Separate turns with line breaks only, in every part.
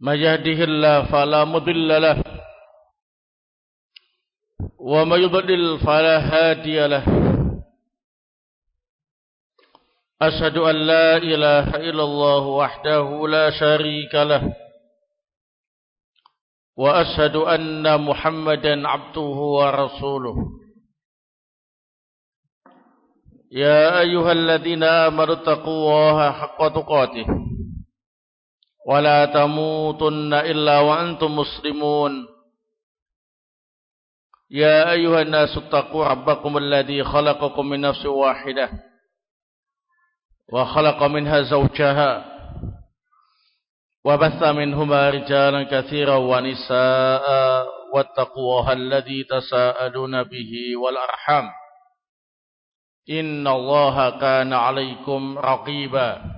من يهده الله فلا مضل له ومن يضلل فلا هادي له. أشهد أن لا إله إلا الله وحده لا شريك له وأشهد أن محمدا عبده ورسوله. يا أيها الذين آمنوا اتقوا الله حق تقاته. ولا تموتن إلا وأنتم مسلمون. يا أيها الناس اتقوا ربكم الذي خلقكم من نفس واحدة وخلق منها زوجها وبث منهما رجالا كثيرا ونساء واتقوا الله الذي تساءلون به والأرحام. إن الله كان عليكم رقيبا.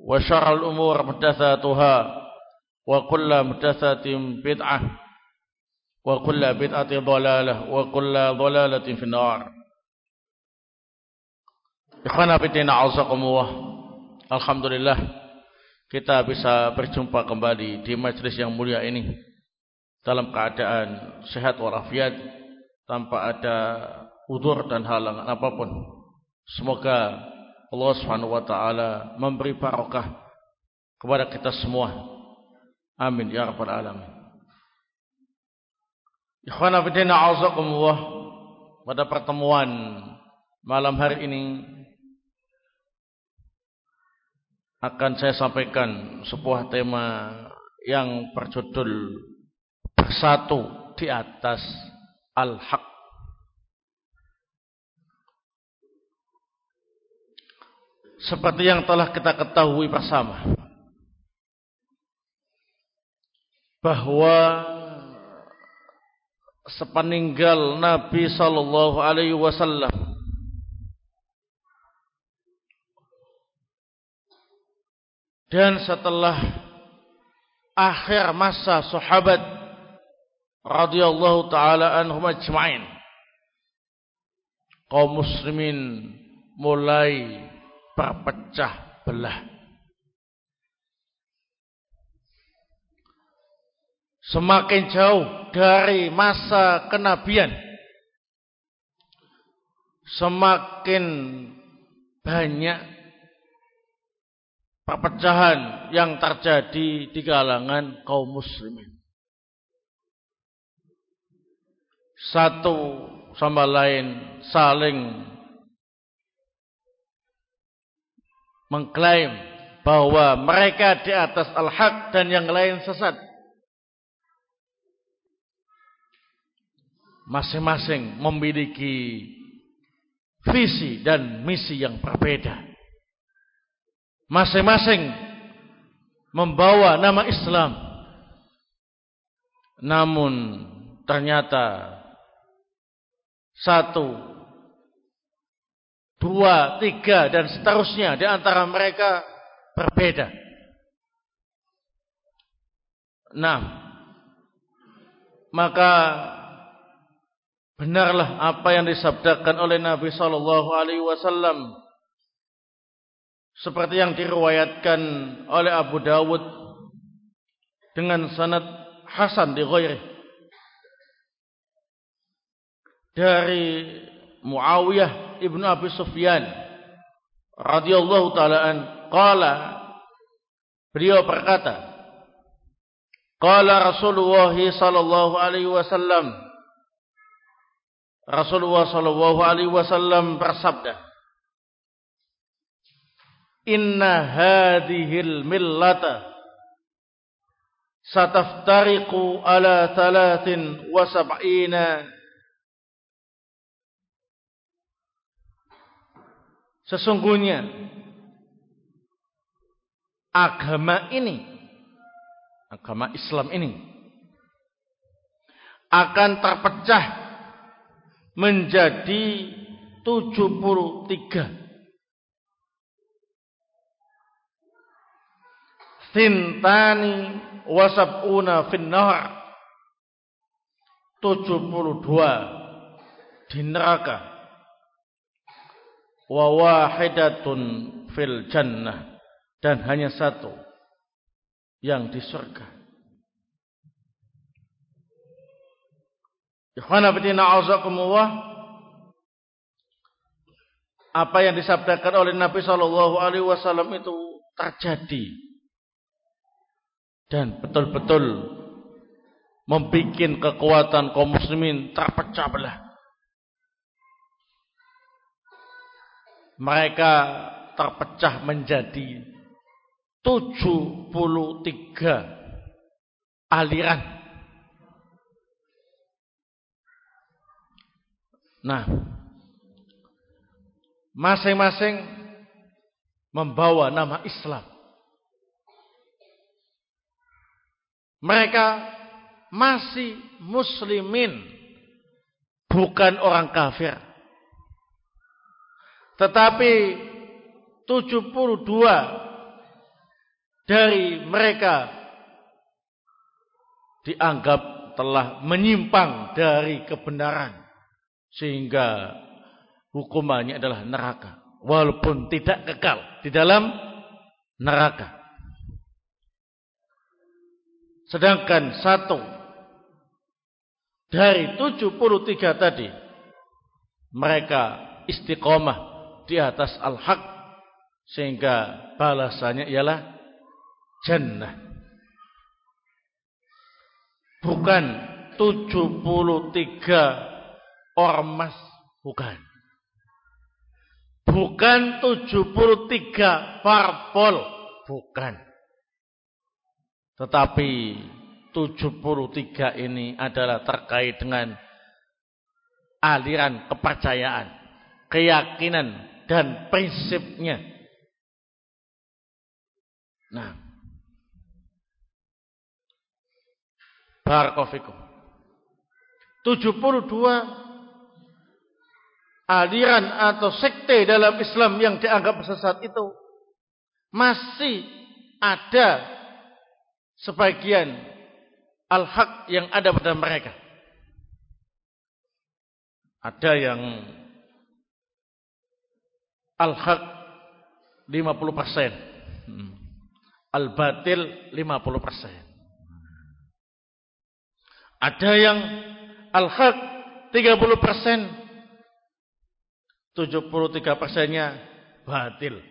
وشر الأمور محدثاتها وكل محدثة بدعة وكل بدعة ضلالة وكل ضلالة في النار Ikhwana fitina azakumullah Alhamdulillah kita bisa berjumpa kembali di majlis yang mulia ini dalam keadaan sehat walafiat tanpa ada udur dan halangan apapun. Semoga Allah Subhanahu wa taala memberi barokah kepada kita semua. Amin ya rabbal alamin. Ikhwana fillah azakumullah pada pertemuan malam hari ini akan saya sampaikan sebuah tema yang berjudul bersatu di atas al-haq seperti yang telah kita ketahui bersama. Bahwa sepeninggal Nabi sallallahu alaihi wasallam dan setelah akhir masa sahabat radhiyallahu taala anhum ajma'in kaum muslimin mulai berpecah belah. Semakin jauh dari masa kenabian, semakin banyak perpecahan yang terjadi di kalangan kaum muslimin. Satu sama lain saling mengklaim bahwa mereka di atas al-haq dan yang lain sesat. Masing-masing memiliki visi dan misi yang berbeda. Masing-masing membawa nama Islam. Namun ternyata satu dua, tiga, dan seterusnya. Di antara mereka berbeda. Nah, maka benarlah apa yang disabdakan oleh Nabi Shallallahu Alaihi Wasallam. Seperti yang diriwayatkan oleh Abu Dawud dengan sanad Hasan di ghairi dari Muawiyah ibnu Abi Sufyan radhiyallahu taalaan kala beliau berkata kala Rasulullah sallallahu alaihi wasallam. Rasulullah sallallahu alaihi wasallam bersabda Inna hadhil millata sataftariqu ala 73 Sesungguhnya agama ini agama Islam ini akan terpecah menjadi 73 Sintani wasabuna finnar 72 di neraka wa wahidatun fil jannah dan hanya satu yang di surga. Ikhwana fillah azakumullah apa yang disabdakan oleh Nabi sallallahu alaihi wasallam itu terjadi dan betul-betul membuat kekuatan kaum muslimin terpecah belah. Mereka terpecah menjadi 73 aliran. Nah, masing-masing membawa nama Islam. Mereka masih muslimin. Bukan orang kafir. Tetapi 72 dari mereka dianggap telah menyimpang dari kebenaran. Sehingga hukumannya adalah neraka. Walaupun tidak kekal di dalam neraka. Sedangkan satu dari 73 tadi mereka istiqomah di atas al-haq sehingga balasannya ialah jannah. Bukan 73 ormas, bukan. Bukan 73 parpol, bukan. Tetapi 73 ini adalah terkait dengan aliran kepercayaan, keyakinan dan prinsipnya. Nah, Barakofikum. 72 aliran atau sekte dalam Islam yang dianggap sesat itu masih ada sebagian al-haq yang ada pada mereka. Ada yang al-haq 50%. Hmm. Al-batil 50%. Ada yang al-haq 30%. 73 persennya batil.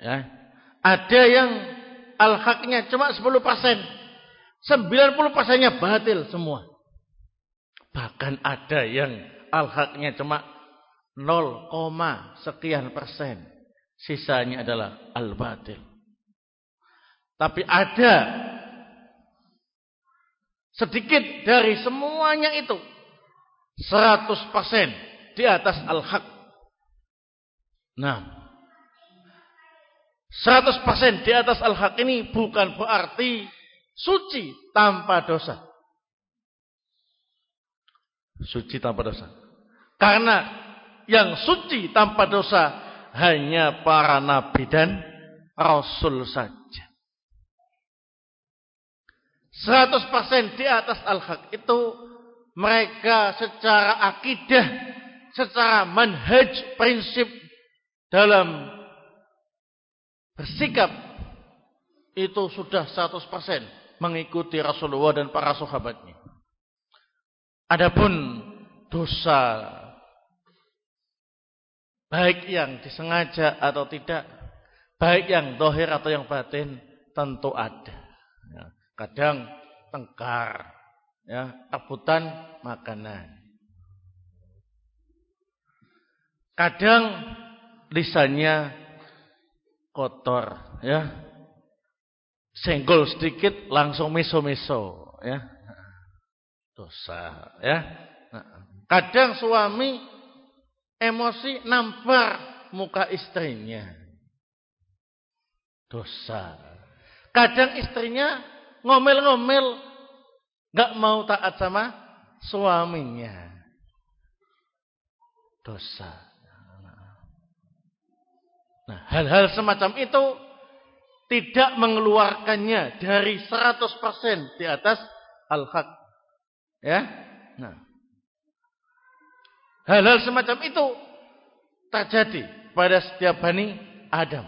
Ya. Ada yang al-haknya cuma 10 persen. 90 persennya batil semua. Bahkan ada yang al-haknya cuma 0, sekian persen. Sisanya adalah al-batil. Tapi ada sedikit dari semuanya itu 100 persen di atas al-haq. Nah, 100% di atas al-haq ini bukan berarti suci tanpa dosa. Suci tanpa dosa. Karena yang suci tanpa dosa hanya para nabi dan rasul saja. 100% di atas al-haq itu mereka secara akidah, secara manhaj, prinsip dalam bersikap itu sudah 100% mengikuti Rasulullah dan para sahabatnya. Adapun dosa baik yang disengaja atau tidak, baik yang dohir atau yang batin tentu ada. Ya. Kadang tengkar, ya, rebutan makanan. Kadang lisannya kotor, ya. Senggol sedikit langsung meso-meso, ya. Dosa, ya. Kadang suami emosi nampar muka istrinya. Dosa. Kadang istrinya ngomel-ngomel nggak mau taat sama suaminya. Dosa. Nah, hal-hal semacam itu tidak mengeluarkannya dari 100% di atas al-haq. Ya. Nah. Hal-hal semacam itu terjadi pada setiap Bani Adam.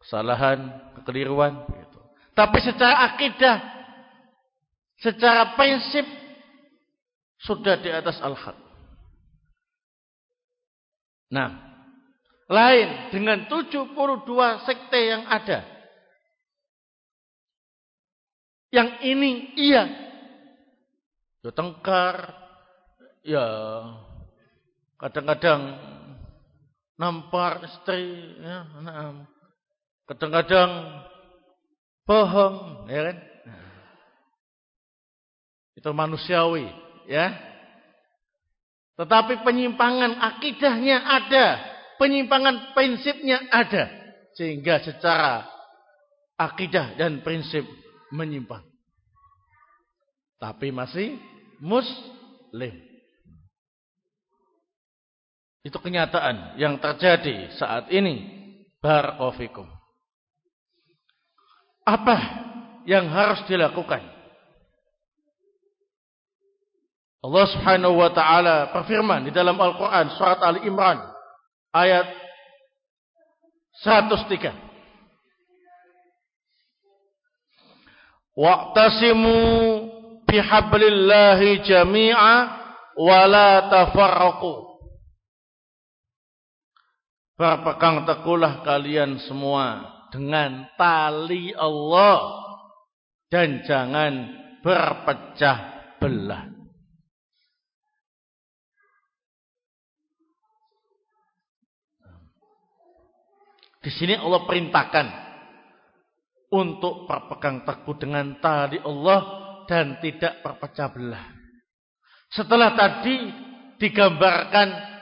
Kesalahan, kekeliruan gitu. Tapi secara akidah, secara prinsip sudah di atas al-haq. Nah, lain dengan 72 sekte yang ada. Yang ini iya. Ya tengkar. Ya kadang-kadang nampar istri. Ya, Kadang-kadang bohong. Ya kan? Itu manusiawi. Ya. Tetapi penyimpangan akidahnya ada penyimpangan prinsipnya ada. Sehingga secara akidah dan prinsip menyimpang. Tapi masih muslim. Itu kenyataan yang terjadi saat ini. Barakofikum. Apa yang harus dilakukan? Allah Subhanahu wa taala berfirman di dalam Al-Qur'an surat Ali Imran ayat 103. Waqtasimu bihablillahi jami'a wa la tafarraqu. Berpegang teguhlah kalian semua dengan tali Allah dan jangan berpecah belah. Di sini Allah perintahkan untuk berpegang teguh dengan tali Allah dan tidak berpecah belah. Setelah tadi digambarkan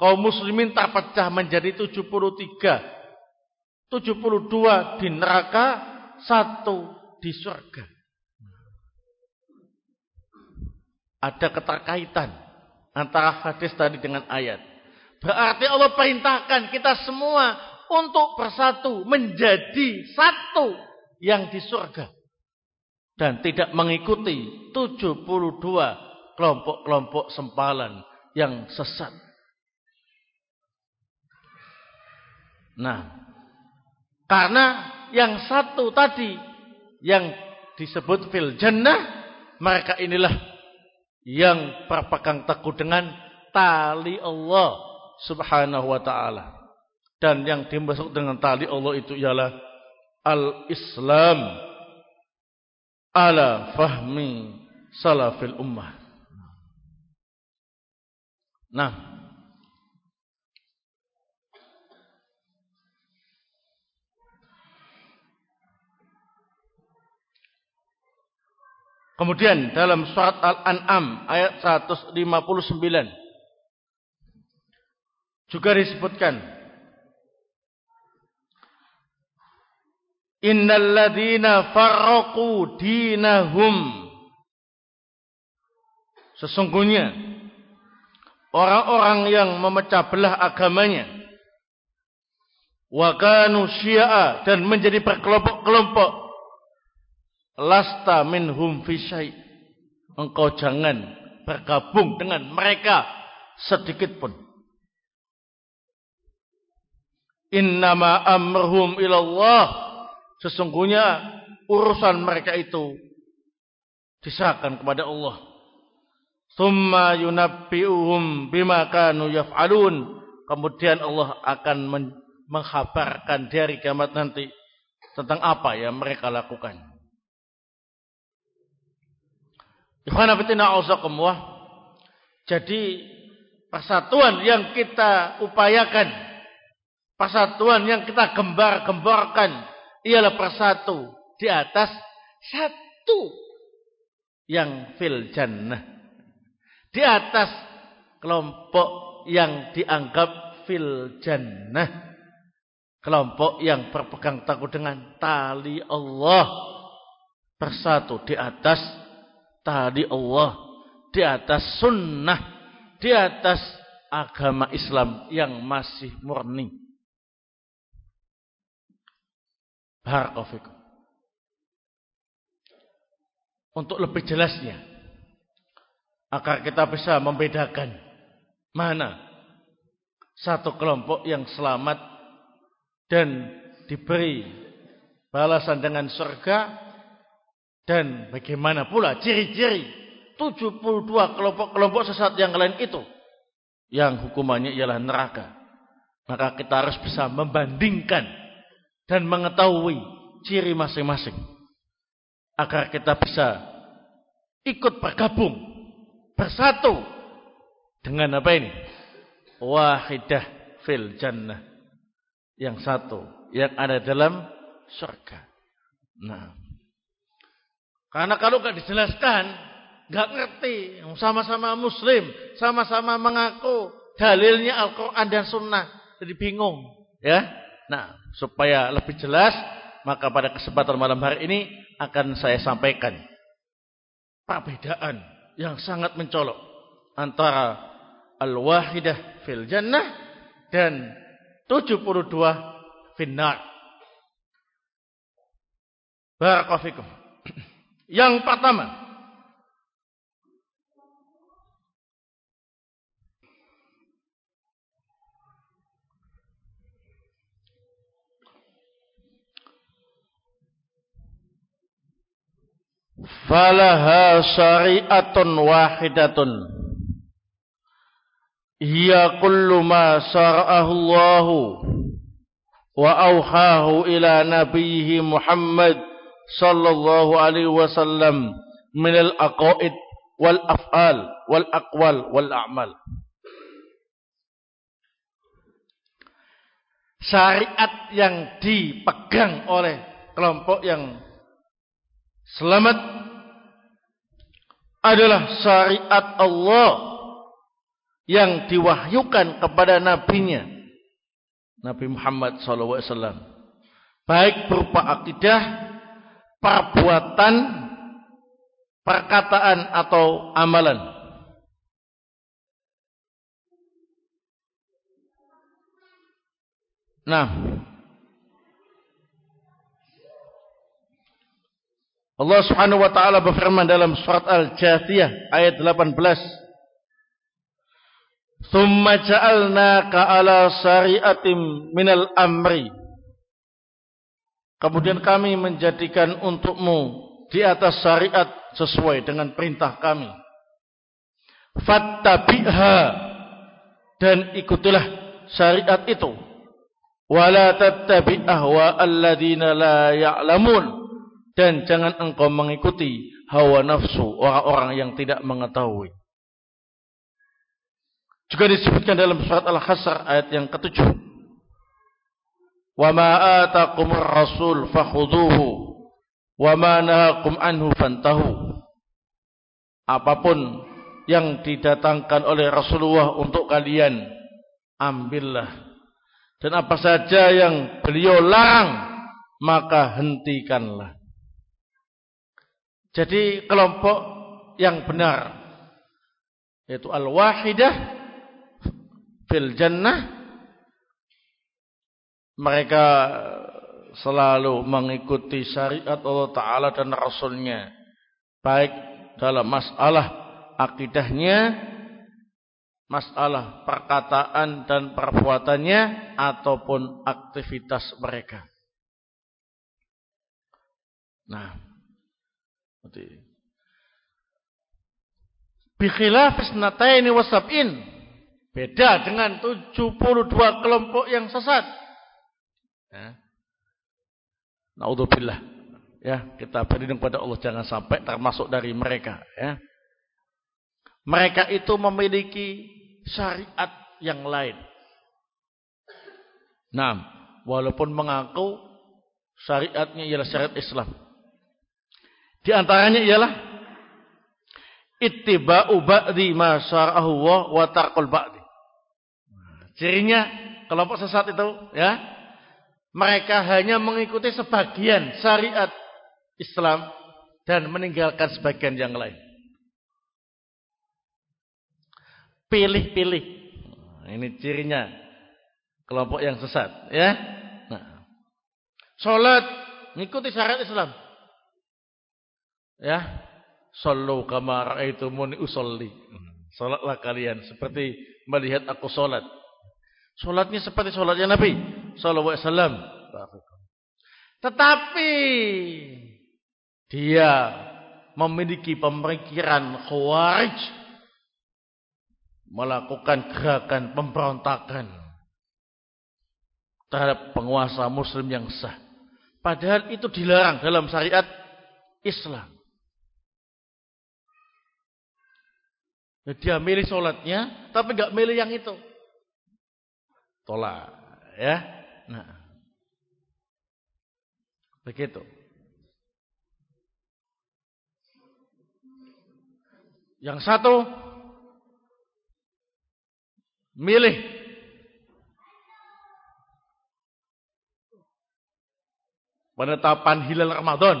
kaum muslimin terpecah menjadi 73. 72 di neraka, satu di surga. Ada keterkaitan antara hadis tadi dengan ayat. Berarti Allah perintahkan kita semua untuk bersatu menjadi satu yang di surga dan tidak mengikuti 72 kelompok-kelompok sempalan yang sesat. Nah, karena yang satu tadi yang disebut fil jannah, mereka inilah yang berpegang teguh dengan tali Allah Subhanahu wa taala. Dan yang dimasuk dengan tali Allah itu ialah al-Islam ala fahmi salafil ummah. Nah, Kemudian dalam surat Al-An'am ayat 159 juga disebutkan Innal ladzina farraqu dinahum. Sesungguhnya orang-orang yang memecah belah agamanya wa kanu syi'a dan menjadi berkelompok-kelompok lasta minhum fi syai' engkau jangan bergabung dengan mereka sedikit pun innama amruhum ilallah Sesungguhnya urusan mereka itu diserahkan kepada Allah. Summa yunabbi'uhum bima kanu yaf'alun. Kemudian Allah akan menghabarkan dari kiamat nanti tentang apa yang mereka lakukan. Jadi persatuan yang kita upayakan, persatuan yang kita gembar-gemborkan ialah persatu di atas satu yang fil jannah. Di atas kelompok yang dianggap fil jannah. Kelompok yang berpegang teguh dengan tali Allah. Bersatu di atas tali Allah. Di atas sunnah. Di atas agama Islam yang masih murni. Barakofikum. Untuk lebih jelasnya. Agar kita bisa membedakan. Mana satu kelompok yang selamat dan diberi balasan dengan surga dan bagaimana pula ciri-ciri 72 kelompok-kelompok sesat yang lain itu? Yang hukumannya ialah neraka. Maka kita harus bisa membandingkan dan mengetahui ciri masing-masing agar kita bisa ikut bergabung bersatu dengan apa ini? Wahidah fil jannah. Yang satu yang ada dalam surga. Nah, karena kalau nggak dijelaskan, nggak ngerti, sama-sama Muslim, sama-sama mengaku dalilnya Al-Quran dan Sunnah, jadi bingung, ya. Nah, supaya lebih jelas, maka pada kesempatan malam hari ini akan saya sampaikan perbedaan yang sangat mencolok antara al-wahidah fil jannah dan 72 finnar. Barakofikum. Yang pertama. Falaha syari'atun wahidatun hiya kullu ma sara'ahu Allah wa auhahu ila nabiyhi Muhammad sallallahu alaihi wasallam min al-aqaid wal af'al wal aqwal wal a'mal. Syariat yang dipegang oleh kelompok yang selamat adalah syariat Allah yang diwahyukan kepada nabinya Nabi Muhammad SAW baik berupa akidah perbuatan perkataan atau amalan nah Allah Subhanahu wa taala berfirman dalam surat Al-Jathiyah ayat 18 Thumma ja'alnaka ala syari'atim minal amri. Kemudian kami menjadikan untukmu di atas syariat sesuai dengan perintah kami. Fattabi'ha dan ikutilah syariat itu. Wala tattabi' ahwa alladhina la ya'lamun dan jangan engkau mengikuti hawa nafsu orang-orang yang tidak mengetahui. Juga disebutkan dalam surat Al-Hasr ayat yang ketujuh. Wa ma ataqumur rasul fakhuduhu wa ma nahakum anhu fantahu. Apa pun yang didatangkan oleh Rasulullah untuk kalian ambillah. Dan apa saja yang beliau larang maka hentikanlah. Jadi kelompok yang benar yaitu al-wahidah fil jannah mereka selalu mengikuti syariat Allah Ta'ala dan Rasulnya. Baik dalam masalah akidahnya masalah perkataan dan perbuatannya ataupun aktivitas mereka. Nah bi khilafis nataini wasab'in Beda dengan 72 kelompok yang sesat. Ya. Naudzubillah. Ya, kita berlindung kepada Allah jangan sampai termasuk dari mereka, ya. Mereka itu memiliki syariat yang lain. Nah, walaupun mengaku syariatnya ialah syariat Islam. Di antaranya ialah ittiba'u ba'di ma syara'ahu wa tarqul ba'di. Cirinya kelompok sesat itu ya, mereka hanya mengikuti sebagian syariat Islam dan meninggalkan sebagian yang lain. Pilih-pilih. Ini cirinya kelompok yang sesat, ya. Nah. Salat mengikuti syariat Islam. Ya. Sallu kama raaitumuni usolli. Salatlah kalian seperti melihat aku salat. Salatnya seperti salatnya Nabi wasallam. Tetapi dia memiliki pemikiran khawarij melakukan gerakan pemberontakan terhadap penguasa muslim yang sah. Padahal itu dilarang dalam syariat Islam. Dia milih sholatnya, tapi nggak milih yang itu. Tolak, ya. Nah, begitu. Yang satu milih penetapan hilal Ramadan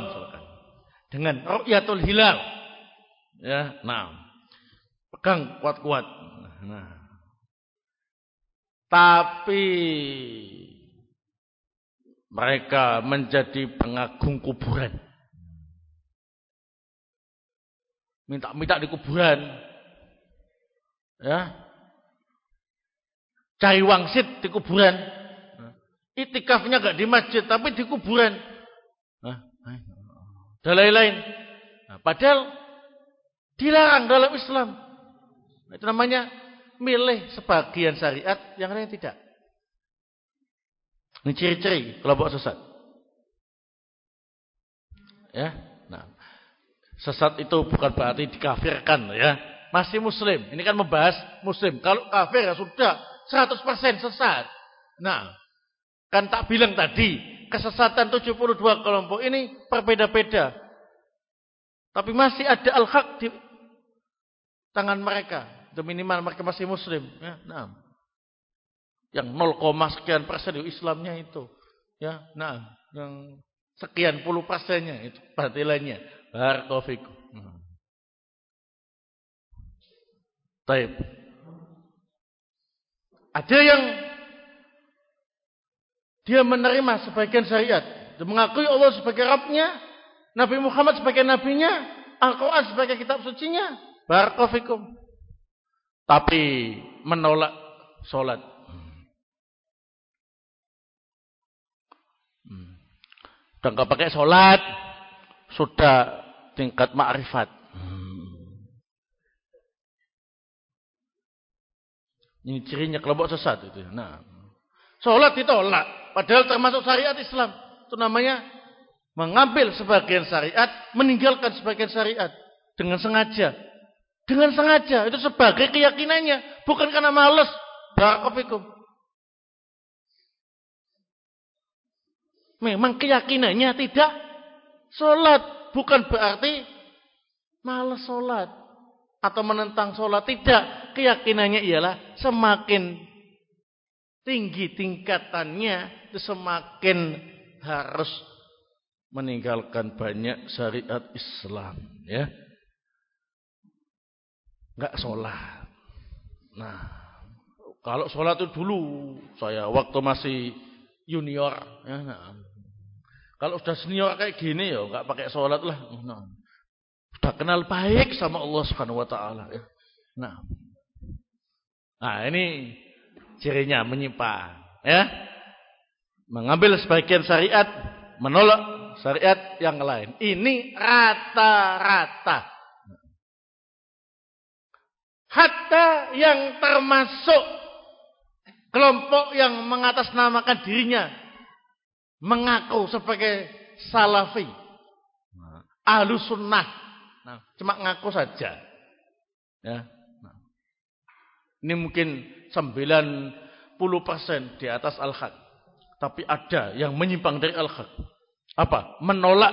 dengan ru'yatul hilal. Ya, nah. Pegang kuat-kuat. Nah. Tapi mereka menjadi pengagung kuburan. minta-minta di kuburan. Ya. Cari wangsit di kuburan. Itikafnya gak di masjid tapi di kuburan. Dan lain-lain. Nah, padahal dilarang dalam Islam. Itu namanya milih sebagian syariat, yang lain tidak. Ini ciri-ciri kelompok sesat. Ya. Sesat itu bukan berarti dikafirkan ya. Masih muslim. Ini kan membahas muslim. Kalau kafir ya sudah 100% sesat. Nah, kan tak bilang tadi, kesesatan 72 kelompok ini berbeda-beda. Tapi masih ada al-haq di tangan mereka. Itu minimal mereka masih muslim. Ya, nah. Yang 0, sekian persen Islamnya itu. Ya, nah, yang sekian puluh persennya itu batilannya. Barakallahu hmm. Taib. Ada yang dia menerima sebagian syariat. Dia mengakui Allah sebagai Rabbnya. Nabi Muhammad sebagai nabinya. Al-Quran sebagai kitab sucinya. Barakallahu Tapi menolak sholat. Hmm. Dan gak pakai sholat. Sudah tingkat ma'rifat. Ini cirinya kelompok sesat itu. Nah, sholat ditolak, padahal termasuk syariat Islam. Itu namanya mengambil sebagian syariat, meninggalkan sebagian syariat dengan sengaja. Dengan sengaja, itu sebagai keyakinannya, bukan karena malas. Barakofikum. Memang keyakinannya tidak sholat bukan berarti malas sholat atau menentang sholat. Tidak. Keyakinannya ialah semakin tinggi tingkatannya, semakin harus meninggalkan banyak syariat Islam. Ya, nggak sholat. Nah, kalau sholat itu dulu saya waktu masih junior, ya, nah, kalau sudah senior kayak gini ya nggak pakai sholat lah. Nah, sudah kenal baik sama Allah Subhanahu Wa Taala. Ya. Nah, nah ini cirinya menyimpang, ya, mengambil sebagian syariat, menolak syariat yang lain. Ini rata-rata. Hatta yang termasuk kelompok yang mengatasnamakan dirinya mengaku sebagai salafi. Nah, ahlu sunnah. Nah, cuma ngaku saja. Ya. Nah. Ini mungkin 90% di atas al-haq. Tapi ada yang menyimpang dari al-haq. Apa? Menolak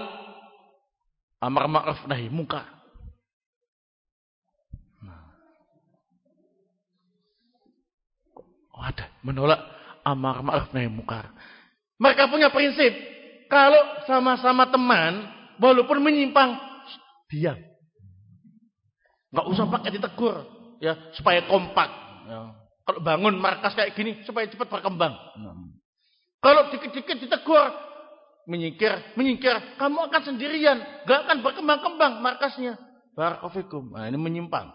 amar ma'ruf nahi munkar. Nah. Oh, ada menolak amar ma'ruf nahi munkar. Mereka punya prinsip. Kalau sama-sama teman, walaupun menyimpang, diam. Nggak usah pakai ditegur, ya supaya kompak. Ya. Kalau bangun markas kayak gini supaya cepat berkembang. Kalau dikit-dikit ditegur, menyingkir, menyingkir, kamu akan sendirian, nggak akan berkembang-kembang markasnya. Barakofikum. Nah, ini menyimpang.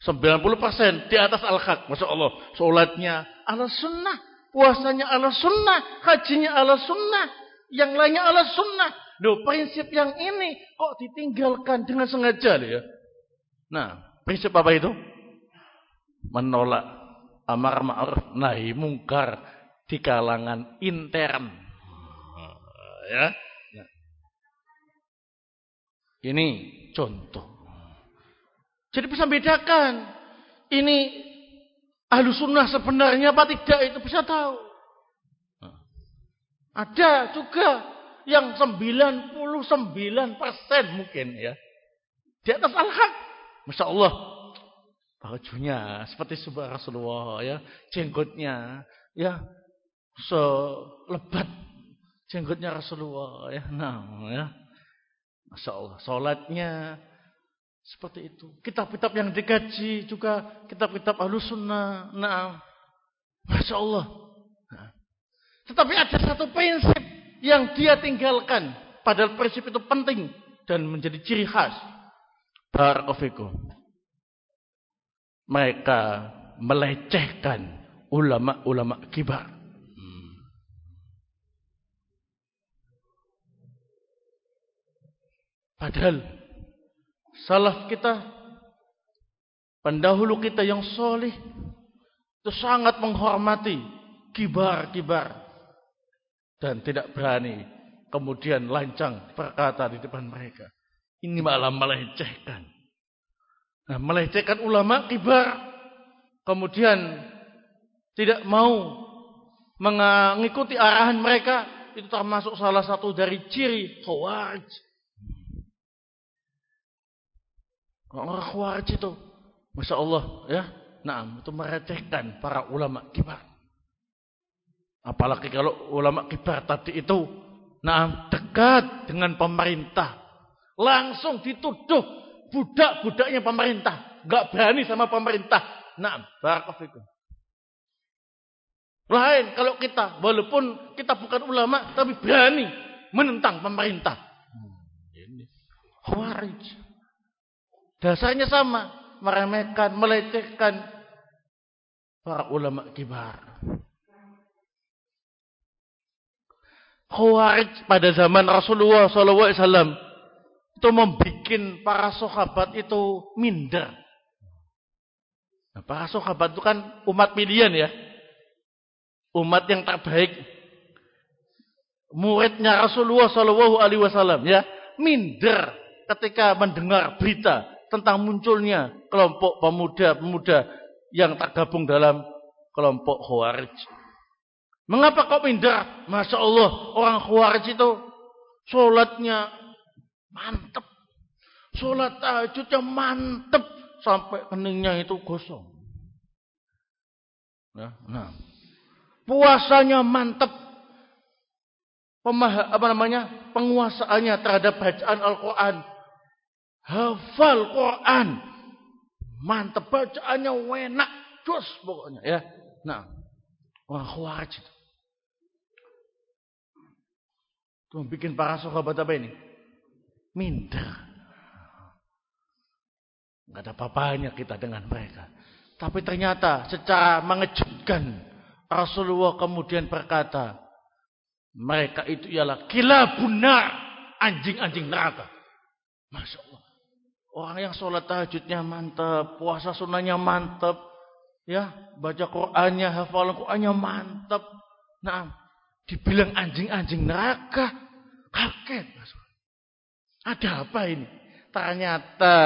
90% di atas al-haq. Masya Allah. Sholatnya ala sunnah. Puasanya ala sunnah. Hajinya ala sunnah. Yang lainnya ala sunnah. Loh, prinsip yang ini kok ditinggalkan dengan sengaja ya. Nah, prinsip apa itu? Menolak amar ma'ruf nahi mungkar di kalangan intern. Ya. ya. Ini contoh. Jadi bisa bedakan. Ini ahlu sunnah sebenarnya apa tidak itu bisa tahu. Ada juga yang 99% mungkin ya. Di atas al-haq. Masya Allah. Bajunya seperti sebuah Rasulullah ya. Jenggotnya ya. Selebat jenggotnya Rasulullah ya. Nah ya. Masya Allah. Sholatnya seperti itu. Kitab-kitab yang dikaji juga kitab-kitab sunnah. Nah. Masya Allah. Nah. Tetapi ada satu prinsip yang dia tinggalkan. Padahal prinsip itu penting dan menjadi ciri khas. Barakofikum. Mereka melecehkan ulama-ulama kibar. Hmm. Padahal salaf kita, pendahulu kita yang soleh, itu sangat menghormati kibar-kibar dan tidak berani kemudian lancang berkata di depan mereka. Ini malah melecehkan. Nah, melecehkan ulama kibar kemudian tidak mau mengikuti arahan mereka itu termasuk salah satu dari ciri khawarij. Orang khawarij itu Masya Allah ya. Nah, itu merecehkan para ulama kibar. Apalagi kalau ulama kibar tadi itu nah dekat dengan pemerintah. Langsung dituduh budak-budaknya pemerintah. Gak berani sama pemerintah. Nah, barakofikum. Lain kalau kita, walaupun kita bukan ulama, tapi berani menentang pemerintah. Ini khawarij. Dasarnya sama, meremehkan, melecehkan para ulama kibar. Khawarij pada zaman Rasulullah SAW itu membuat para sahabat itu minder. Nah, para sahabat itu kan umat pilihan ya. Umat yang terbaik. Muridnya Rasulullah SAW ya. Minder ketika mendengar berita tentang munculnya kelompok pemuda-pemuda yang tergabung dalam kelompok Khawarij. Mengapa kau minder? Masya Allah, orang khawarij itu sholatnya mantep. Sholat tahajudnya mantep. Sampai keningnya itu gosong. Nah, nah. Puasanya mantep. Pemah, apa namanya? Penguasaannya terhadap bacaan Al-Quran. Hafal Quran. Mantep bacaannya enak. Jos pokoknya ya. Nah, orang khawarij itu. Itu bikin para sahabat apa ini? Minder. Gak ada apa-apanya kita dengan mereka. Tapi ternyata secara mengejutkan Rasulullah kemudian berkata, mereka itu ialah kila benar anjing-anjing neraka. Masya Allah. Orang yang sholat tahajudnya mantap, puasa sunnahnya mantap, ya baca Qurannya, hafal Qurannya mantap. Nah, dibilang anjing-anjing neraka. Kaget. Ada apa ini? Ternyata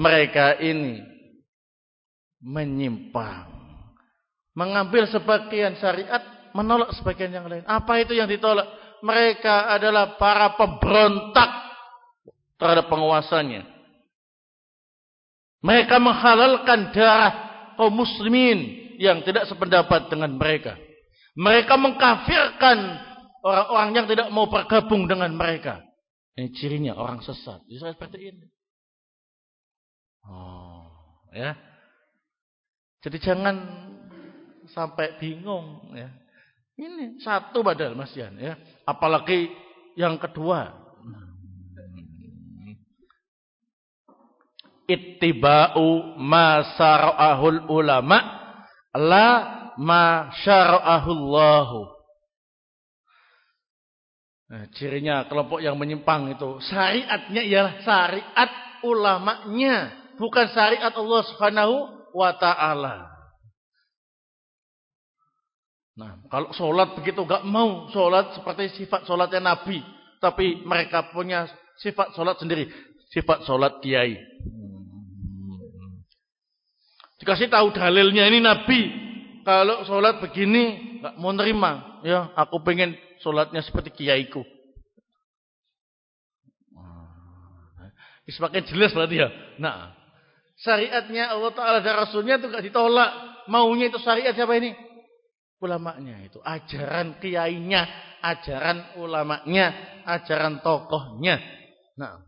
mereka ini menyimpang. Mengambil sebagian syariat, menolak sebagian yang lain. Apa itu yang ditolak? Mereka adalah para pemberontak terhadap penguasanya. Mereka menghalalkan darah kaum muslimin yang tidak sependapat dengan mereka. Mereka mengkafirkan orang-orang yang tidak mau bergabung dengan mereka. Ini cirinya orang sesat. Bisa seperti ini. Oh, ya. Jadi jangan sampai bingung ya. Ini satu padahal Mas Yan ya. Apalagi yang kedua. Ittiba'u ma sara'ahul ulama la ma syara'ahullahu. Nah, cirinya kelompok yang menyimpang itu syariatnya ialah syariat ulamanya, bukan syariat Allah Subhanahu wa taala. Nah, kalau sholat begitu gak mau sholat seperti sifat sholatnya Nabi, tapi mereka punya sifat sholat sendiri, sifat sholat kiai. Dikasih tahu dalilnya ini Nabi, kalau sholat begini gak mau nerima, ya aku pengen Sholatnya seperti kiaiku. Semakin jelas berarti ya. Nah, syariatnya Allah Ta'ala dan Rasulnya itu gak ditolak. Maunya itu syariat siapa ini? Ulamanya itu. Ajaran kiainya. Ajaran ulamanya. Ajaran tokohnya. Nah.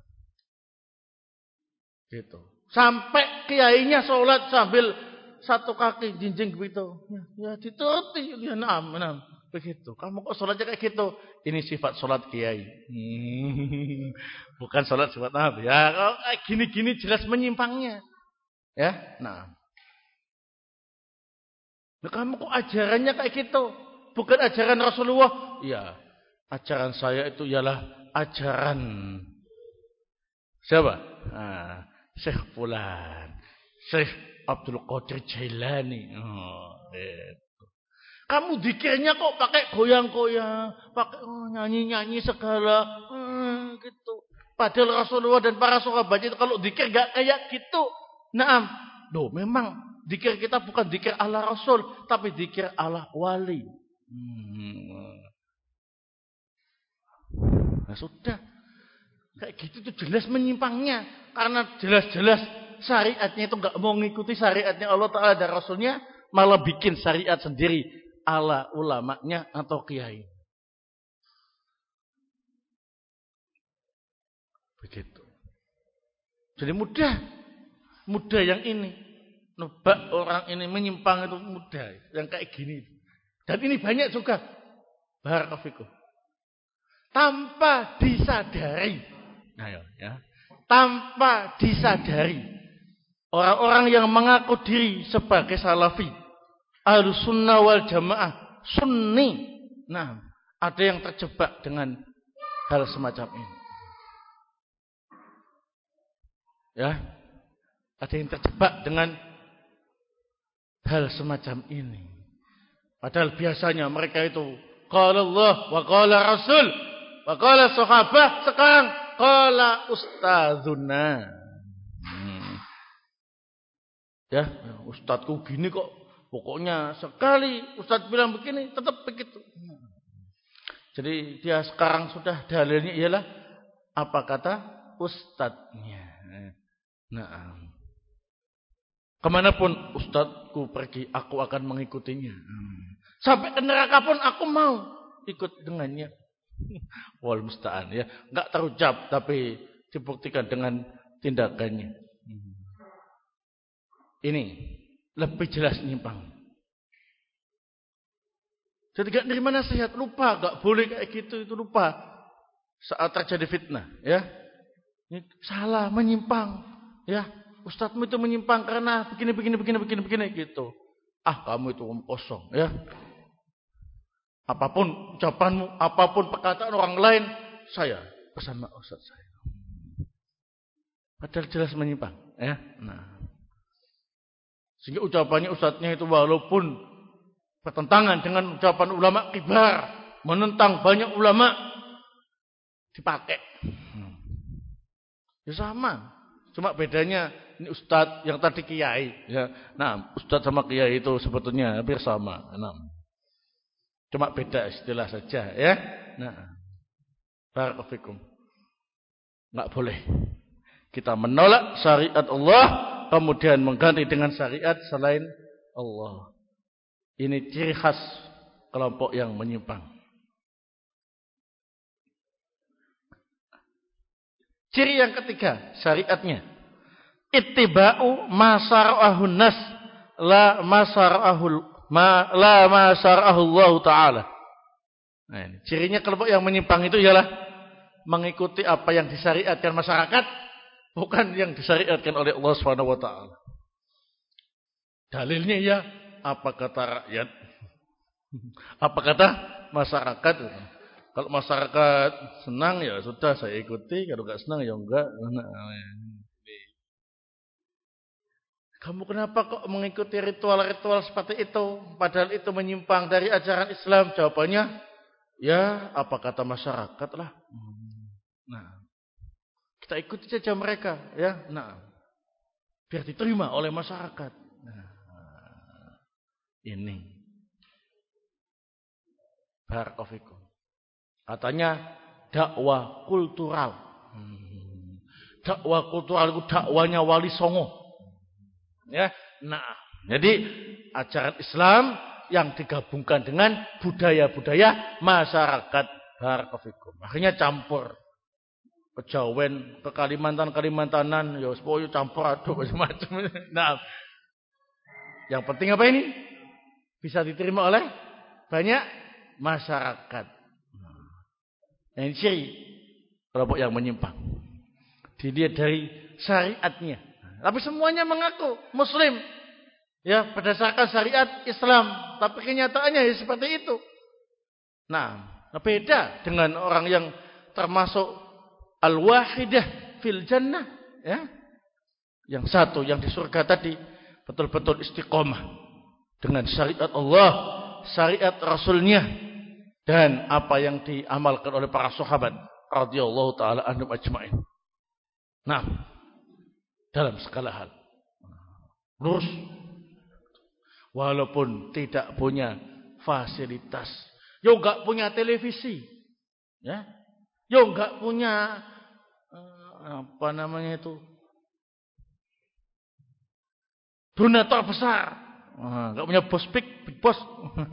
Gitu. Sampai kiainya sholat sambil satu kaki jinjing begitu. Ya, ya dituruti. Ya, nah, nah. Begitu. Kamu kok sholatnya kayak gitu? Ini sifat sholat kiai. Hmm. Bukan sholat sifat Nabi. Ya, kalau kayak gini-gini jelas menyimpangnya. Ya, nah. Nah, kamu kok ajarannya kayak gitu? Bukan ajaran Rasulullah. Iya. Ajaran saya itu ialah ajaran siapa? Nah, Syekh Fulan. Syekh Abdul Qadir Jailani. Oh, gitu. Kamu dikirnya kok pakai goyang-goyang, pakai oh, nyanyi-nyanyi segala, hmm, gitu. Padahal Rasulullah dan para sahabat itu kalau dikir gak kayak gitu. Nah, loh memang dikir kita bukan dikir Allah Rasul, tapi dikir Allah wali. Hmm. Nah sudah, kayak gitu tuh jelas menyimpangnya, karena jelas-jelas syariatnya itu gak mau mengikuti syariatnya Allah Taala dan Rasulnya, malah bikin syariat sendiri ala ulamanya atau kiai. Begitu. Jadi mudah. Mudah yang ini. Nebak orang ini menyimpang itu mudah. Yang kayak gini. Dan ini banyak juga. Barakofiku. Tanpa disadari. Nah ya. Tanpa disadari. Orang-orang yang mengaku diri sebagai salafi Ahlus sunnah wal jamaah. Sunni. Nah, ada yang terjebak dengan hal semacam ini. Ya. Ada yang terjebak dengan hal semacam ini. Padahal biasanya mereka itu qala Allah wa Rasul wa sahabat sekarang qala ustazuna. Hmm. Ya, ustadku gini kok Pokoknya sekali Ustadz bilang begini, tetap begitu. Jadi dia sekarang sudah dalilnya ialah apa kata Ustadznya. Nah, ke mana pun Ustadzku pergi, aku akan mengikutinya. Sampai ke neraka pun aku mau ikut dengannya. Wal musta'an ya, nggak terucap tapi dibuktikan dengan tindakannya. Ini lebih jelas nyimpang. Jadi gak nerima nasihat, lupa, gak boleh kayak gitu, itu lupa. Saat terjadi fitnah, ya. Ini salah, menyimpang, ya. Ustadzmu itu menyimpang karena begini, begini, begini, begini, begini, gitu. Ah, kamu itu om kosong, ya. Apa pun ucapanmu, apa pun perkataan orang lain, saya bersama Ustadz saya. Padahal jelas menyimpang, ya. Nah. Sehingga ucapannya ustadznya itu walaupun bertentangan dengan ucapan ulama kibar. menentang banyak ulama dipakai. Ya sama. Cuma bedanya ini ustadz yang tadi kiai ya. Nah, ustadz sama kiai itu sebetulnya hampir sama. Nah. Cuma beda istilah saja ya. Nah. Barakallahu Enggak boleh. Kita menolak syariat Allah kemudian mengganti dengan syariat selain Allah. Ini ciri khas kelompok yang menyimpang. Ciri yang ketiga, syariatnya. Ittiba'u masara'ahun nas la masara'ahul ma la masara'ahu Allah taala. Nah, ini. cirinya kelompok yang menyimpang itu ialah mengikuti apa yang disyariatkan masyarakat bukan yang disyariatkan oleh Allah Subhanahu wa taala. Dalilnya ya apa kata rakyat? Apa kata masyarakat? Kalau masyarakat senang ya sudah saya ikuti, kalau enggak senang ya enggak. Nah, kamu kenapa kok mengikuti ritual-ritual seperti itu? Padahal itu menyimpang dari ajaran Islam. Jawabannya, ya apa kata masyarakat lah. Nah, kita ikuti saja mereka, ya. Nah, biar diterima oleh masyarakat. Nah, ini. Barakofikum. Katanya dakwah kultural. Hmm. Dakwah kultural itu dakwanya Wali Songo. Ya, nah, jadi ajaran Islam yang digabungkan dengan budaya-budaya masyarakat. Barakofikum. Akhirnya campur kejawen ke Kalimantan Kalimantanan ya sepoyo campur aduk macam-macam. Nah, yang penting apa ini? Bisa diterima oleh banyak masyarakat. Nah, ini ciri kelompok yang menyimpang. Dilihat dari syariatnya. Tapi semuanya mengaku muslim. Ya, berdasarkan syariat Islam. Tapi kenyataannya ya seperti itu. Nah, beda dengan orang yang termasuk al-wahidah fil jannah ya yang satu yang di surga tadi betul-betul istiqomah dengan syariat Allah syariat rasulnya dan apa yang diamalkan oleh para sahabat radhiyallahu taala anhum ajmain nah dalam segala hal. Lurus. Walaupun tidak punya fasilitas. Juga punya televisi. Ya. Yo enggak punya uh, apa namanya itu? Donatur besar, enggak punya bos big, big boss,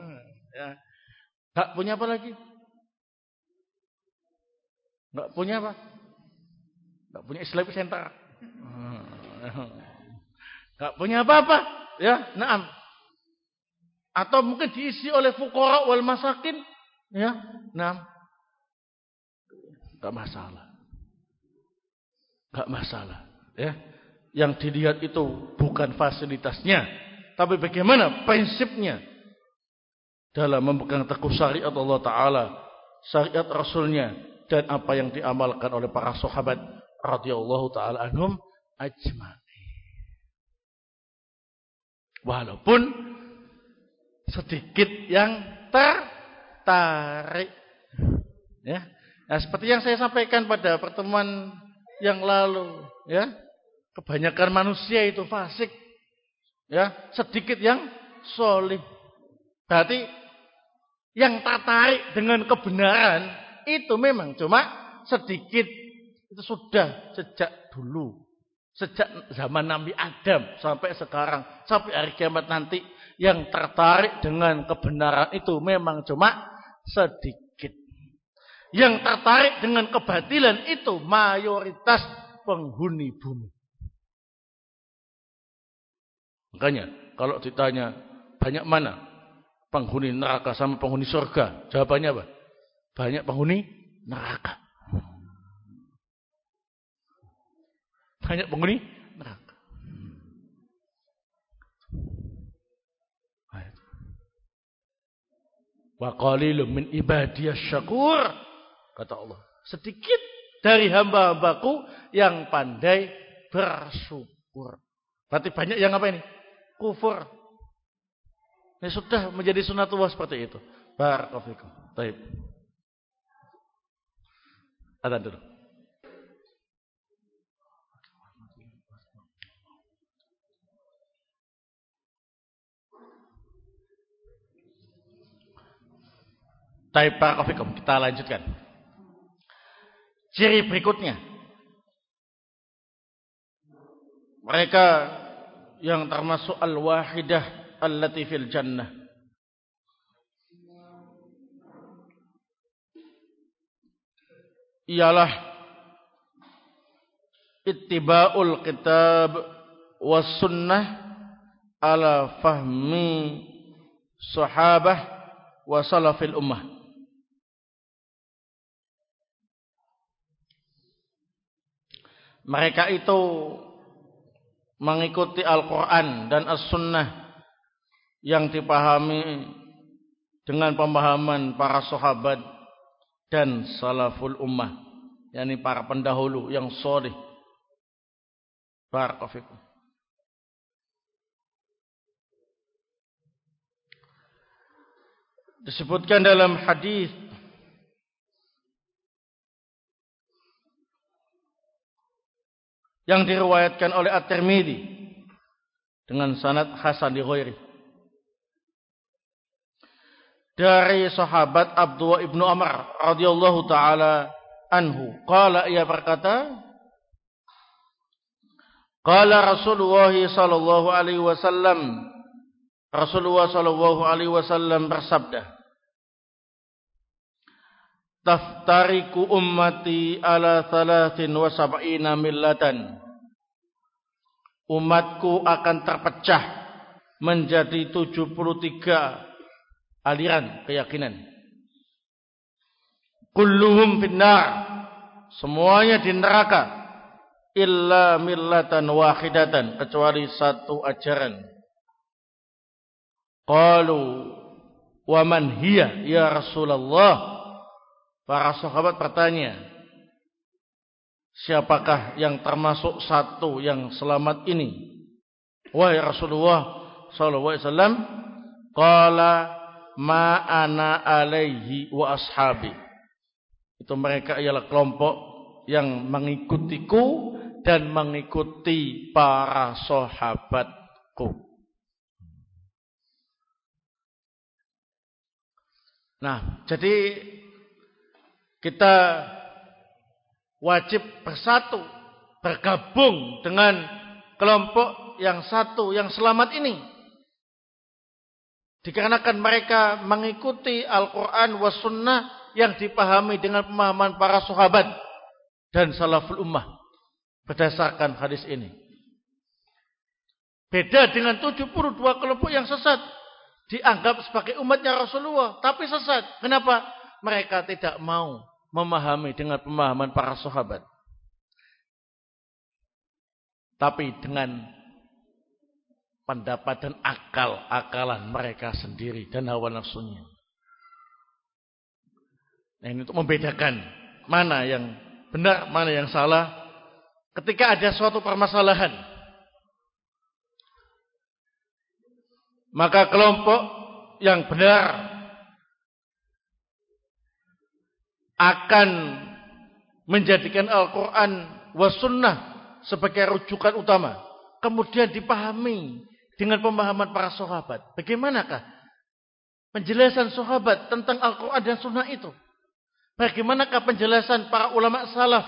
ya. enggak punya apa lagi? Enggak punya apa? Enggak punya Islamic Center. Enggak punya apa-apa, ya, naam. Atau mungkin diisi oleh fukara wal masakin, ya, naam. Gak masalah. Gak masalah. Ya. Yang dilihat itu bukan fasilitasnya. Tapi bagaimana prinsipnya. Dalam memegang teguh syariat Allah Ta'ala. Syariat Rasulnya. Dan apa yang diamalkan oleh para sahabat. radhiyallahu ta'ala anhum. Ajma'in. Walaupun sedikit yang tertarik. Ya, Nah, seperti yang saya sampaikan pada pertemuan yang lalu, ya. Kebanyakan manusia itu fasik. Ya, sedikit yang solih. Berarti yang tertarik dengan kebenaran itu memang cuma sedikit. Itu sudah sejak dulu. Sejak zaman Nabi Adam sampai sekarang. Sampai hari kiamat nanti. Yang tertarik dengan kebenaran itu memang cuma sedikit. Yang tertarik dengan kebatilan itu mayoritas penghuni bumi. Makanya kalau ditanya banyak mana penghuni neraka sama penghuni surga? Jawabannya apa? Banyak penghuni neraka. Banyak penghuni neraka. Wa qalilun min ibadiyasy syakur Kata Allah. Sedikit dari hamba-hambaku yang pandai bersyukur. Berarti banyak yang apa ini? Kufur. Ini sudah menjadi sunatullah seperti itu. Barakallahu Baik. Ada dulu. Taib Barakofikum. Kita lanjutkan. Ciri berikutnya. Mereka yang termasuk al-wahidah allati fil jannah. Ialah ittiba'ul kitab was sunnah ala fahmi sahabah wa salafil ummah. Mereka itu mengikuti Al-Quran dan As-Sunnah yang dipahami dengan pemahaman para sahabat dan salaful ummah yakni para pendahulu yang soleh. Barakallahu disebutkan dalam hadis yang diriwayatkan oleh At-Tirmidzi dengan sanad hasan di ghairi. Dari sahabat Abdullah ibnu Amr radhiyallahu taala anhu qala ia berkata qala Rasulullah sallallahu alaihi wasallam Rasulullah sallallahu alaihi wasallam bersabda taftariku ummati ala thalathin wa sab'ina millatan. Umatku akan terpecah menjadi 73 aliran keyakinan. Kulluhum finnar. Semuanya di neraka. Illa millatan wahidatan. Kecuali satu ajaran. Qalu. Waman hiya ya Rasulullah. Para sahabat bertanya, siapakah yang termasuk satu yang selamat ini? Wahai Rasulullah sallallahu alaihi wasallam, qala ma ana alaihi wa ashabi. Itu mereka ialah kelompok yang mengikutiku dan mengikuti para sahabatku. Nah, jadi kita wajib bersatu, bergabung dengan kelompok yang satu, yang selamat ini. Dikarenakan mereka mengikuti Al-Quran wa sunnah yang dipahami dengan pemahaman para sahabat dan salaful ummah. Berdasarkan hadis ini. Beda dengan 72 kelompok yang sesat. Dianggap sebagai umatnya Rasulullah. Tapi sesat. Kenapa? Mereka tidak mau memahami dengan pemahaman para sahabat. Tapi dengan pendapat dan akal-akalan mereka sendiri dan hawa nafsunya. Nah, ini untuk membedakan mana yang benar, mana yang salah. Ketika ada suatu permasalahan, maka kelompok yang benar akan menjadikan Al-Quran was sunnah sebagai rujukan utama. Kemudian dipahami dengan pemahaman para sahabat. Bagaimanakah penjelasan sahabat tentang Al-Quran dan sunnah itu? Bagaimanakah penjelasan para ulama salaf?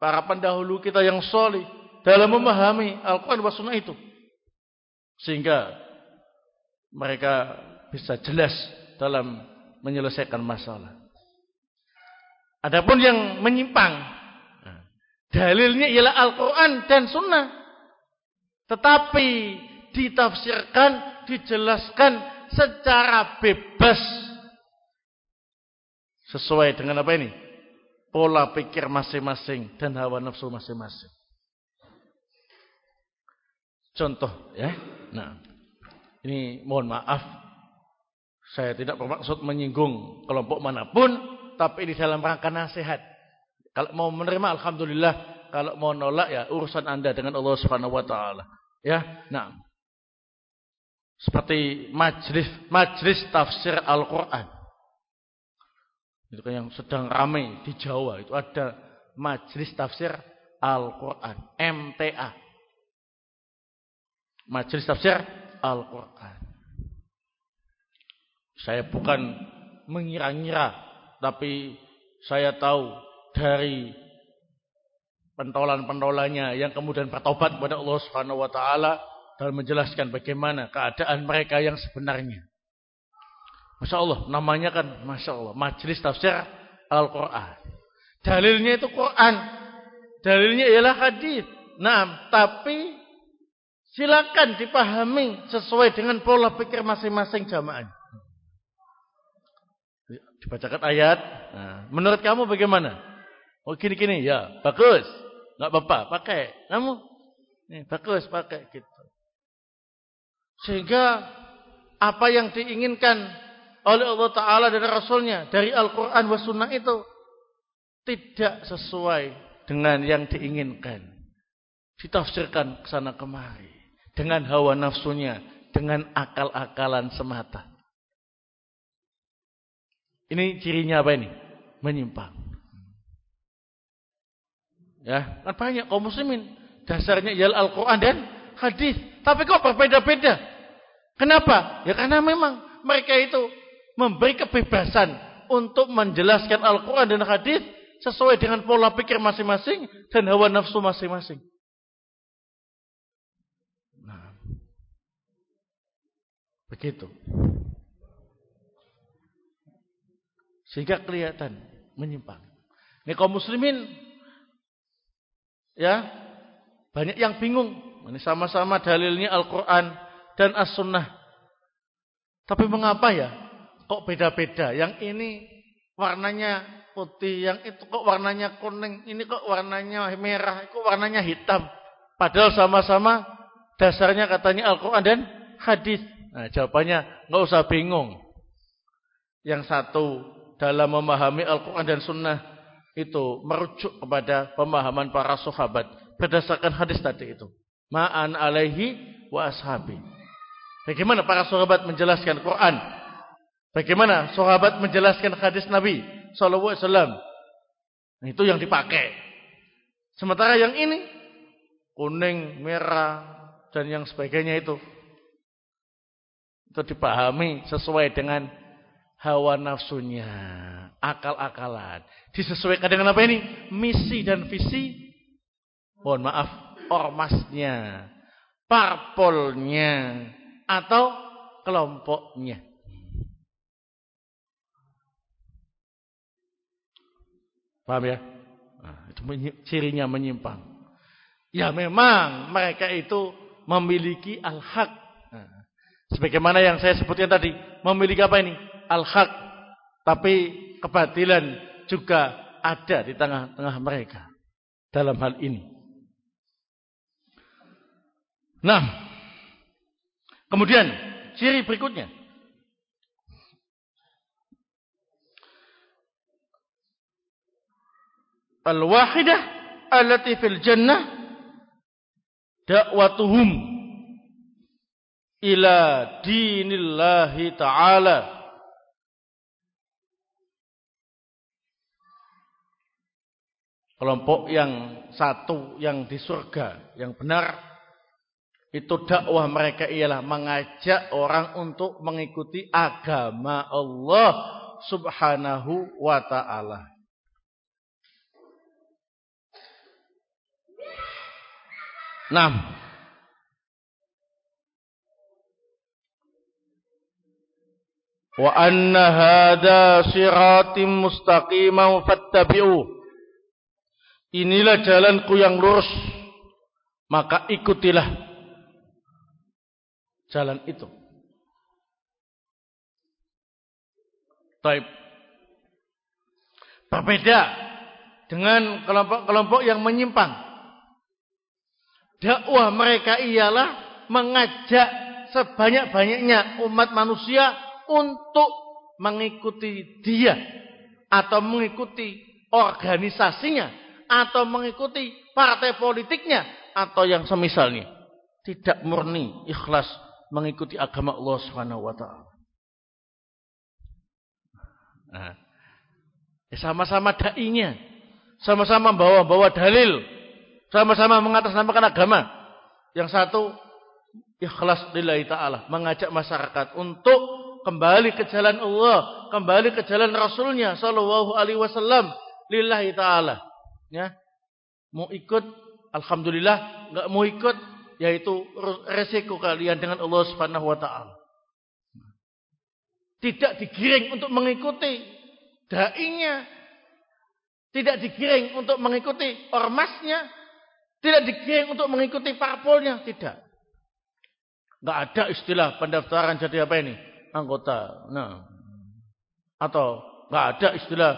Para pendahulu kita yang solih dalam memahami Al-Quran dan sunnah itu. Sehingga mereka bisa jelas dalam menyelesaikan masalah. Adapun yang menyimpang, dalilnya ialah Al-Quran dan Sunnah. Tetapi ditafsirkan, dijelaskan secara bebas. Sesuai dengan apa ini? Pola pikir masing-masing dan hawa nafsu masing-masing. Contoh ya. Nah, ini mohon maaf. Saya tidak bermaksud menyinggung kelompok mana pun tapi ini dalam rangka nasihat. Kalau mau menerima alhamdulillah, kalau mau nolak ya urusan Anda dengan Allah Subhanahu wa taala. Ya. Nah. Seperti majlis majlis tafsir Al-Qur'an. Itu kan yang sedang ramai di Jawa itu ada Majelis Tafsir Al-Qur'an, MTA. Majelis Tafsir Al-Qur'an. Saya bukan mengira-ngira, tapi saya tahu dari pentolan-pentolannya yang kemudian bertobat kepada Allah Subhanahu wa taala dan menjelaskan bagaimana keadaan mereka yang sebenarnya. Masya Allah, namanya kan Masya Allah, Majelis Tafsir Al-Quran. Dalilnya itu Quran. Dalilnya ialah hadis. Nah, tapi silakan dipahami sesuai dengan pola pikir masing-masing jamaah. Dibacakan ayat. Nah, menurut kamu bagaimana? Oh gini-gini, ya bagus. Nggak apa-apa, pakai. Kamu, nih, bagus pakai gitu. Sehingga apa yang diinginkan oleh Allah Ta'ala dan Rasulnya dari Al-Quran wa Sunnah itu tidak sesuai dengan yang diinginkan. Ditafsirkan ke sana kemari. Dengan hawa nafsunya. Dengan akal-akalan semata. Ini cirinya apa ini? Menyimpang. Ya, kan banyak kaum muslimin. Dasarnya ialah Al-Quran dan hadis. Tapi kok berbeda-beda? Kenapa? Ya karena memang mereka itu memberi kebebasan untuk menjelaskan Al-Quran dan hadis sesuai dengan pola pikir masing-masing dan hawa nafsu masing-masing. Nah, begitu. Sehingga kelihatan menyimpang. Ini kaum muslimin ya banyak yang bingung. Ini sama-sama dalilnya Al-Quran dan As-Sunnah. Tapi mengapa ya kok beda-beda. Yang ini warnanya putih, yang itu kok warnanya kuning, ini kok warnanya merah, kok warnanya hitam. Padahal sama-sama dasarnya katanya Al-Quran dan hadis. Nah, jawabannya nggak usah bingung. Yang satu dalam memahami Al-Quran dan Sunnah itu merujuk kepada pemahaman para sahabat berdasarkan hadis tadi itu. Ma'an alaihi wa ashabi. Bagaimana para sahabat menjelaskan Quran Bagaimana sahabat menjelaskan hadis Nabi? Nah, itu yang dipakai. Sementara yang ini kuning, merah dan yang sebagainya itu itu dipahami sesuai dengan hawa nafsunya, akal-akalan. Disesuaikan dengan apa ini? Misi dan visi. Mohon maaf, ormasnya, parpolnya atau kelompoknya. Paham ya? Nah, itu cirinya menyimpang. Ya memang mereka itu memiliki al-haq. Nah, sebagaimana yang saya sebutkan tadi. Memiliki apa ini? Al-haq. Tapi kebatilan juga ada di tengah-tengah mereka. Dalam hal ini. Nah. Kemudian ciri berikutnya. al-wahidah allati fil jannah da'watuhum ila dinillahi ta'ala kelompok yang satu yang di surga yang benar itu dakwah mereka ialah mengajak orang untuk mengikuti agama Allah Subhanahu wa taala Nah. Wa anna hada siratim mustaqiman fattabi'u. Inilah jalanku yang lurus. Maka ikutilah jalan itu. Taib. Berbeda dengan kelompok-kelompok yang menyimpang. Dakwah mereka ialah mengajak sebanyak-banyaknya umat manusia untuk mengikuti dia atau mengikuti organisasinya atau mengikuti partai politiknya atau yang semisalnya tidak murni ikhlas mengikuti agama Allah Subhanahu wa taala. Nah, Ya, sama-sama dai-nya. Sama-sama bawa-bawa dalil. Sama-sama mengatasnamakan agama. Yang satu ikhlas lillahi ta'ala. Mengajak masyarakat untuk kembali ke jalan Allah. Kembali ke jalan Rasulnya. Sallallahu alaihi wasallam. Lillahi ta'ala. Ya. Mau ikut. Alhamdulillah. Enggak mau ikut. Yaitu resiko kalian dengan Allah subhanahu wa ta'ala. Tidak digiring untuk mengikuti dai-nya. Tidak digiring untuk mengikuti ormasnya. Tidak digiring untuk mengikuti parpolnya. Tidak. Enggak ada istilah pendaftaran jadi apa ini? Anggota. Nah. Atau enggak ada istilah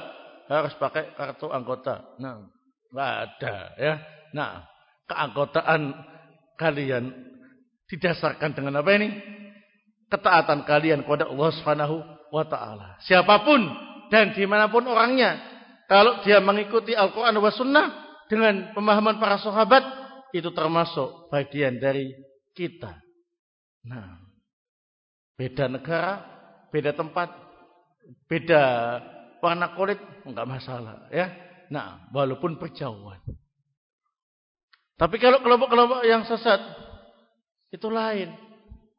harus pakai kartu anggota. Nah. Enggak ada ya. Nah, keanggotaan kalian didasarkan dengan apa ini? Ketaatan kalian kepada Allah Subhanahu wa taala. Siapa pun dan di mana pun orangnya, kalau dia mengikuti Al-Quran wa Sunnah dengan pemahaman para sahabat, itu termasuk bagian dari kita. Nah, beda negara, beda tempat, beda warna kulit, enggak masalah, ya. Nah, walaupun berjauhan. Tapi kalau kelompok-kelompok yang sesat itu lain.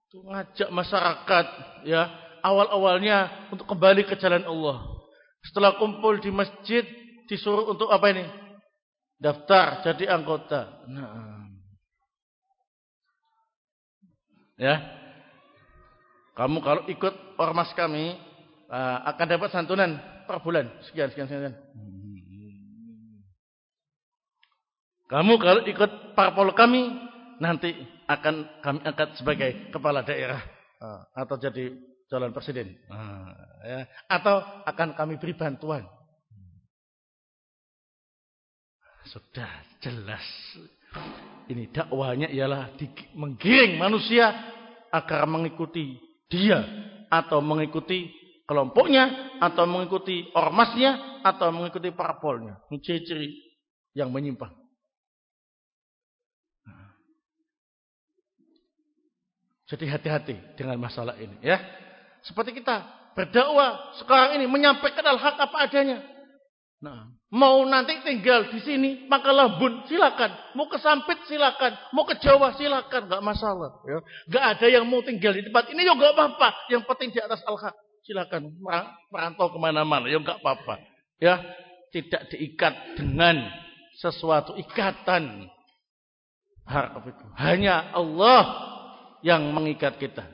Itu ngajak masyarakat ya, awal-awalnya untuk kembali ke jalan Allah. Setelah kumpul di masjid disuruh untuk apa ini? Daftar jadi anggota. Nah. Ya. Kamu kalau ikut ormas kami uh, akan dapat santunan per bulan sekian sekian sekian. Kamu kalau ikut parpol kami nanti akan kami angkat sebagai kepala daerah ah, atau jadi calon presiden. Ah, ya. Atau akan kami beri bantuan. Sudah jelas. Ini dakwahnya ialah menggiring manusia agar mengikuti dia atau mengikuti kelompoknya atau mengikuti ormasnya atau mengikuti parpolnya. Ini ciri-ciri yang menyimpang. Jadi hati-hati dengan masalah ini ya. Seperti kita berdakwah sekarang ini menyampaikan al-haq apa adanya. Nah, mau nanti tinggal di sini maka labun silakan, mau ke Sampit silakan, mau ke Jawa silakan, nggak masalah. Ya. Nggak ada yang mau tinggal di tempat ini ya nggak apa-apa. Yang penting di atas al-haq silakan merantau ke mana-mana ya nggak apa-apa. Ya, tidak diikat dengan sesuatu ikatan. Hanya Allah yang mengikat kita.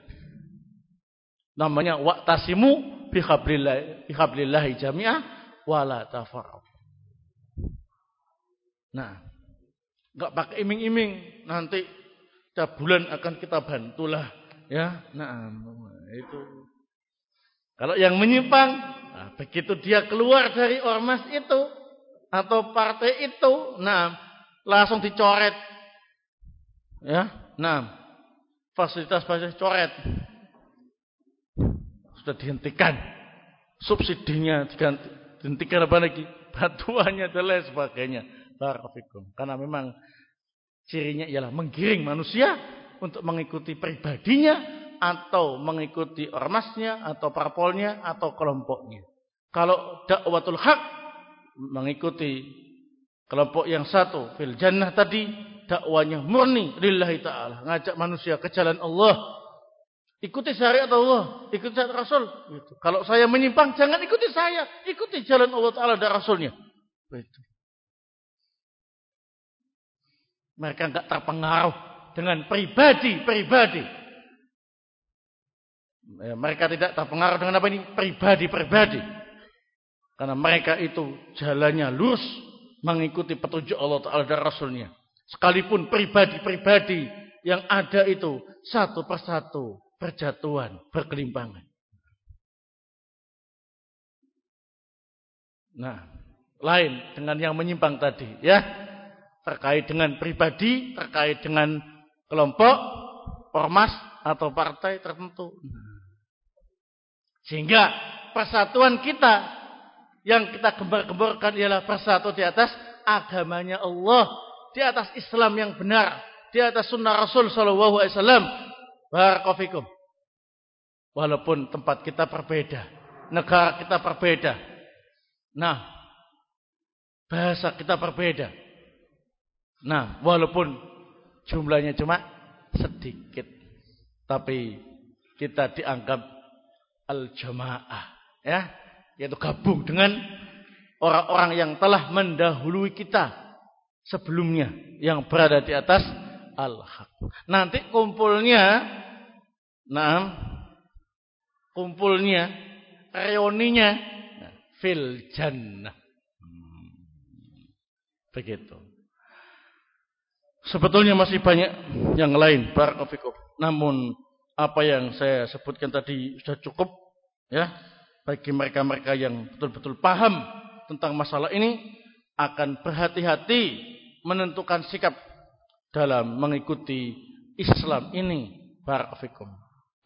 Namanya waqtasimu bihablillah bihablillah jami'ah wala tafarraq. Nah, enggak pakai iming-iming nanti tiap bulan akan kita bantulah ya. Nah, itu kalau yang menyimpang, nah, begitu dia keluar dari ormas itu atau partai itu, nah langsung dicoret. Ya, nah fasilitas-fasilitas coret. Sudah dihentikan. Subsidinya dihentikan apa lagi? Batuannya dan lain sebagainya. Barakallahu karena memang cirinya ialah menggiring manusia untuk mengikuti pribadinya atau mengikuti ormasnya atau parpolnya atau kelompoknya. Kalau dakwatul hak mengikuti kelompok yang satu fil jannah tadi dakwanya murni lillahi taala, ngajak manusia ke jalan Allah. Ikuti syariat Allah, ikuti syariat Rasul. Gitu. Kalau saya menyimpang, jangan ikuti saya, ikuti jalan Allah Taala dan Rasulnya. Begitu. Mereka enggak terpengaruh dengan pribadi-pribadi. Ya, mereka tidak terpengaruh dengan apa ini? Pribadi-pribadi. Karena mereka itu jalannya lurus mengikuti petunjuk Allah Taala dan Rasulnya. Sekalipun pribadi-pribadi yang ada itu satu persatu berjatuhan, berkelimpangan. Nah, lain dengan yang menyimpang tadi ya. Terkait dengan pribadi, terkait dengan kelompok, ormas atau partai tertentu. Sehingga persatuan kita yang kita gembar-gemborkan ialah persatu di atas agamanya Allah di atas Islam yang benar, di atas sunnah Rasul Shallallahu Alaihi Wasallam. Barakofikum. Walaupun tempat kita berbeda, negara kita berbeda, Nah, bahasa kita berbeda. Nah, walaupun jumlahnya cuma sedikit. Tapi kita dianggap al-jamaah. Ya, yaitu gabung dengan orang-orang yang telah mendahului kita sebelumnya. Yang berada di atas al-haq. Nanti kumpulnya, nah, kumpulnya, reuninya, fil jannah. Hmm. Begitu. Sebetulnya masih banyak yang lain barakallahu Namun apa yang saya sebutkan tadi sudah cukup ya bagi mereka-mereka yang betul-betul paham tentang masalah ini akan berhati-hati menentukan sikap dalam mengikuti Islam ini barakallahu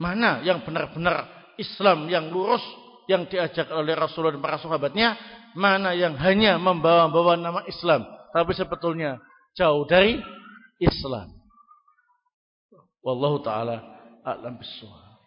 Mana yang benar-benar Islam yang lurus yang diajak oleh Rasulullah dan para sahabatnya, mana yang hanya membawa-bawa nama Islam tapi sebetulnya jauh dari Islam. Wallahu taala a'lam bissawab.